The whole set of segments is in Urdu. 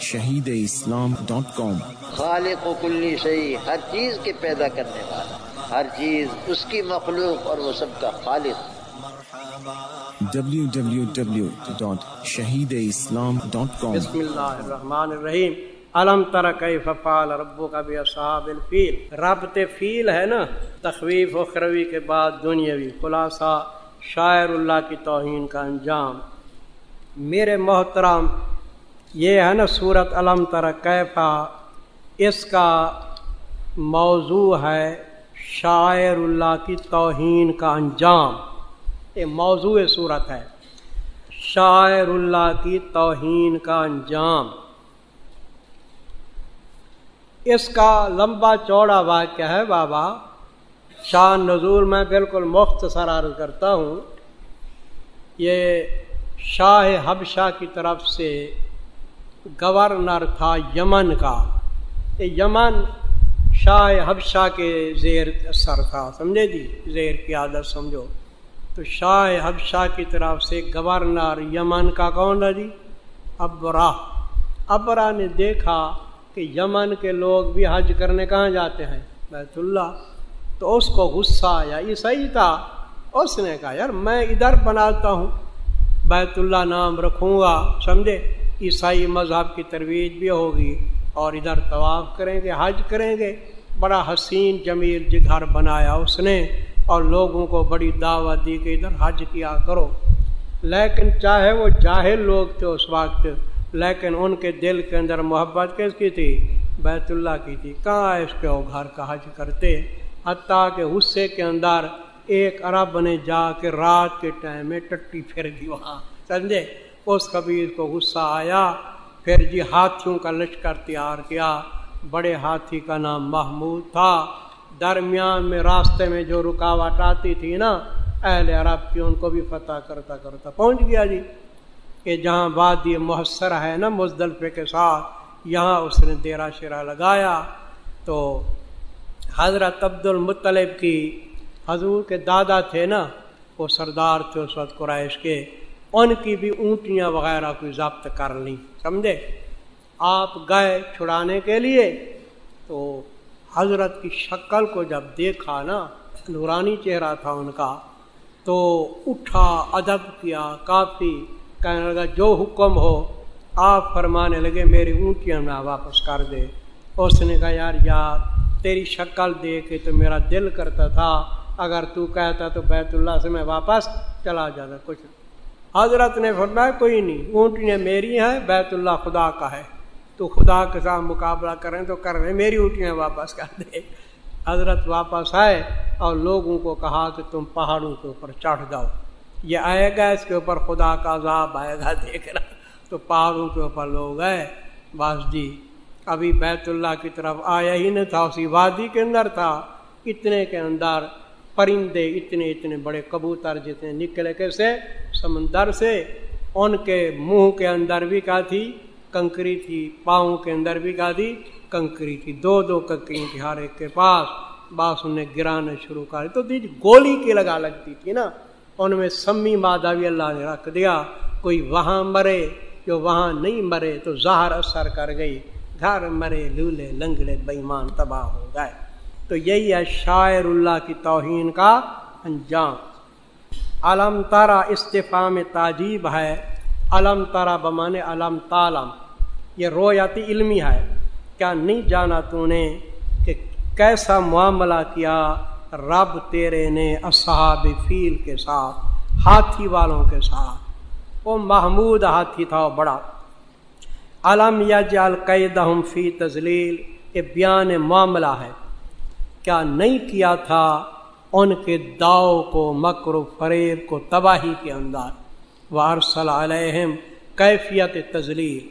شہید اسلام ڈاٹ کام۔ خالق و کلی شہی ہر چیز کے پیدا کرنے والا ہر چیز اس کی مخلوق اور وہ سب کا خالق۔ www.shahideislam.com بسم اللہ الرحمن الرحیم علم تر کیف فعل ربک باصحاب الفیل۔ ربط فیل ہے نا تخویف و خروی کے بعد دنیاوی خلاصہ شاعر اللہ کی توہین کا انجام۔ میرے محترم یہ ہے نا صورت علم تر کیفا، اس کا موضوع ہے شاعر اللہ کی توہین کا انجام۔ یہ موضوع صورت ہے۔ شاعر اللہ کی توہین کا انجام۔ اس کا لمبا چوڑا واقعہ ہے بابا۔ شاہ نظور میں بالکل مختصر عرض کرتا ہوں۔ یہ شاہ حبشہ کی طرف سے گورنر تھا یمن کا۔ یہ یمن، شاہ حبشہ کے زیر سر تھا، سمجھے جی؟ زیر کی عادت سمجھو۔ تو شاہ حبشہ کی طرف سے گورنر یمن کا کون ہے جی؟ ابرا۔ ابرا نے دیکھا کہ یمن کے لوگ بھی حج کرنے کہاں جاتے ہیں؟ بیت اللہ۔ تو اس کو غصہ آیا، یہ صحیح تھا۔ اس نے کہا، یار میں ادھر بناتا ہوں، بیت اللہ نام رکھوں گا، سمجھے؟ عیسائی مذہب کی ترویج بھی ہوگی اور ادھر طواف کریں گے، حج کریں گے۔ بڑا حسین جمیل جگھر بنایا اس نے اور لوگوں کو بڑی دعوت دی کہ ادھر حج کیا کرو۔ لیکن چاہے وہ جاہل لوگ تھے اس وقت، لیکن ان کے دل کے اندر محبت کس کی تھی؟ بیت اللہ کی تھی۔ کہاں اس کے وہ گھر کا حج کرتے؟ حتیٰ کہ غصے کے اندر ایک عرب نے جا کے رات کے ٹائم میں ٹٹی پھر دی وہاں۔ سمجھے؟ اس کبیر کو غصہ آیا، پھر جی ہاتھیوں کا لشکر تیار کیا۔ بڑے ہاتھی کا نام محمود تھا۔ درمیان میں راستے میں جو رکاوٹ آتی تھی نا، اہل عرب کی، ان کو بھی فتح کرتا کرتا پہنچ گیا جی۔ کہ جہاں وادی محسر ہے نا مزدلفے کے ساتھ، یہاں اس نے دیرا شیرا لگایا۔ تو حضرت عبد المطلب کی حضور کے دادا تھے نا، وہ سردار تھے اس وقت قرائش کے۔ ان کی بھی اونٹیاں وغیرہ کوئی ضبط کر لیں، سمجھے؟ آپ گئے چھڑانے کے لیے تو حضرت کی شکل کو جب دیکھا نا، نورانی چہرہ تھا ان کا، تو اٹھا، ادب کیا، کافی، کہنے لگا، جو حکم ہو، آپ فرمانے لگے، میری اونٹیاں نہ واپس کر دے۔ اس نے کہا، یار یار، تیری شکل دیکھ کے تو میرا دل کرتا تھا، اگر تو کہتا تو بیت اللہ سے میں واپس چلا جاتا، کچھ حضرت نے فرمایا، کوئی نہیں اونٹیاں میری ہیں، بیت اللہ خدا کا ہے۔ تو خدا کے ساتھ مقابلہ کریں تو کر رہے میری اونٹیاں واپس کر دے حضرت واپس آئے اور لوگوں کو کہا کہ تم پہاڑوں کے اوپر چڑھ جاؤ۔ یہ آئے گا، اس کے اوپر خدا کا عذاب آئے گا، دیکھ رہا۔ تو پہاڑوں کے اوپر لوگ گئے۔ بس جی ابھی بیت اللہ کی طرف آیا ہی نہیں تھا، اسی وادی کے اندر تھا۔ اتنے کے اندر پرندے اتنے اتنے بڑے کبوتر جتنے نکلے کیسے؟ سمندر سے۔ ان کے منہ کے اندر بھی کیا تھی کنکری تھی، پاؤں کے اندر بھی کیا تھی کنکری تھی، دو دو کنکری تھی ہر ایک کے پاس۔ باس انہیں گرانے شروع کر تو گولی کی لگا لگتی تھی نا۔ ان میں سمی مادہ بھی اللہ نے رکھ دیا۔ کوئی وہاں مرے، جو وہاں نہیں مرے تو زہر اثر کر گئی۔ گھر مرے، لولے، لنگڑے، بےمان تباہ ہو گئے۔ تو یہی ہے شاعر اللہ کی توہین کا انجام۔ علم تارا استفام تاجیب ہے، علم تارا بمان علم تالم یہ رویاتی علمی ہے۔ کیا نہیں جانا تو نے کہ کیسا معاملہ کیا رب تیرے نے اصحاب فیل کے ساتھ، ہاتھی والوں کے ساتھ۔ وہ محمود ہاتھی تھا بڑا۔ علم یا جال قید فی تزلیل یہ بیان معاملہ ہے۔ کیا نہیں کیا تھا، ان کے داؤ کو، مکر و فریب کو تباہی کے اندر۔ وارسل علیہم کیفیت تزلیل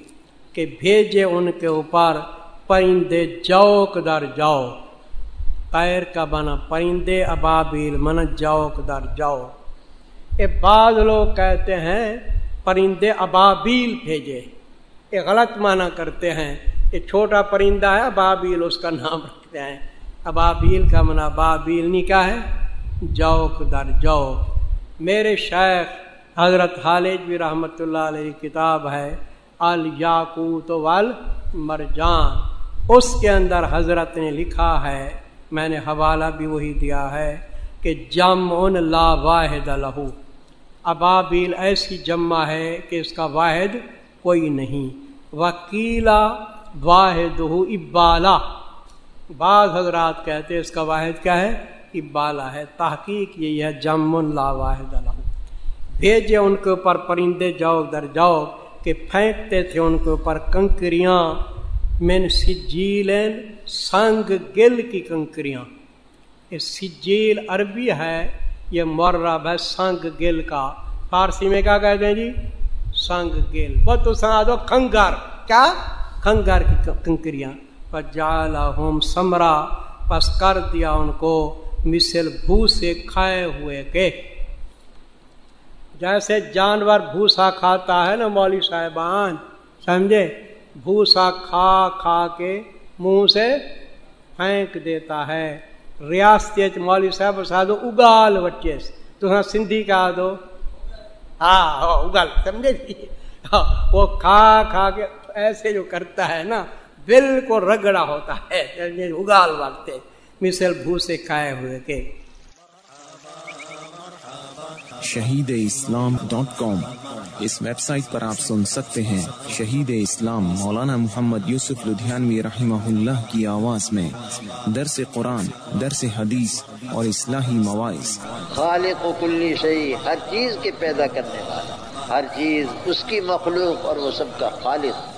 کہ بھیجے ان کے اوپر پرندے جوک در جاؤ۔ پیر کا بنا پرندے، ابابیل من جوک در جاؤ۔ یہ بعض لوگ کہتے ہیں، پرندے ابابیل بھیجے۔ یہ غلط معنی کرتے ہیں۔ یہ چھوٹا پرندہ ہے، ابابیل اس کا نام رکھتے ہیں۔ ابابیل کا منع بابیل نہیں کیا ہے؟ جوک در جوک میرے شیخ حضرت خالد بھی رحمۃ اللہ علیہ کتاب ہے، الیاقوت وال مرجان اس کے اندر حضرت نے لکھا ہے، میں نے حوالہ بھی وہی دیا ہے کہ جم ان لا واحد لہو۔ ابابیل ایسی جمع ہے کہ اس کا واحد کوئی نہیں۔ وکیلا واحد ابالا۔ بعض حضرات کہتے اس کا واحد کیا ہے؟ ابالا ہے۔ تحقیق یہی ہے جم لا واحد لہو بھیجے ان کے اوپر، پرندے جاؤ، در جاؤ کہ پھینکتے تھے ان کے اوپر کنکریاں۔ من سجیل سنگ گل کی کنکریاں۔ یہ سجیل عربی ہے، یہ مرب ہے سنگ گل کا۔ فارسی میں کیا کہتے ہیں جی؟ سنگ گل۔ وہ تو سنا دو کنگر کیا؟ کنگر کی کنکریاں۔ جال ہوم سمرا پس کر دیا ان کو مسل بھو سے کھائے ہوئے کے۔ جیسے جانور بھوسا کھاتا ہے نا مولوی صاحبان، سمجھے؟ بھوسا کھا کھا کے منہ سے پھینک دیتا ہے۔ ریاستی مولوی صاحب سادو اگال بچے سے۔ تو سندھی کا دو۔ ہاں،, ہاں اگال، سمجھے جی؟ ہاں، وہ کھا کھا کے ایسے جو کرتا ہے نا بالکل رگڑا ہوتا ہے۔ اگال وقت مثل بھوسے کھائے ہوئے کے۔ Shaheed Islam dot com. اس ویب سائٹ پر آپ سن سکتے ہیں۔ شہید اسلام مولانا محمد یوسف لدھیانوی رحمہ اللہ کی آواز میں۔ درس قرآن درس حدیث اور اصلاحی مواعث۔ خالق و کلی شہی ہر چیز کے پیدا کرنے والا۔ ہر چیز اس کی مخلوق اور وہ سب کا خالق۔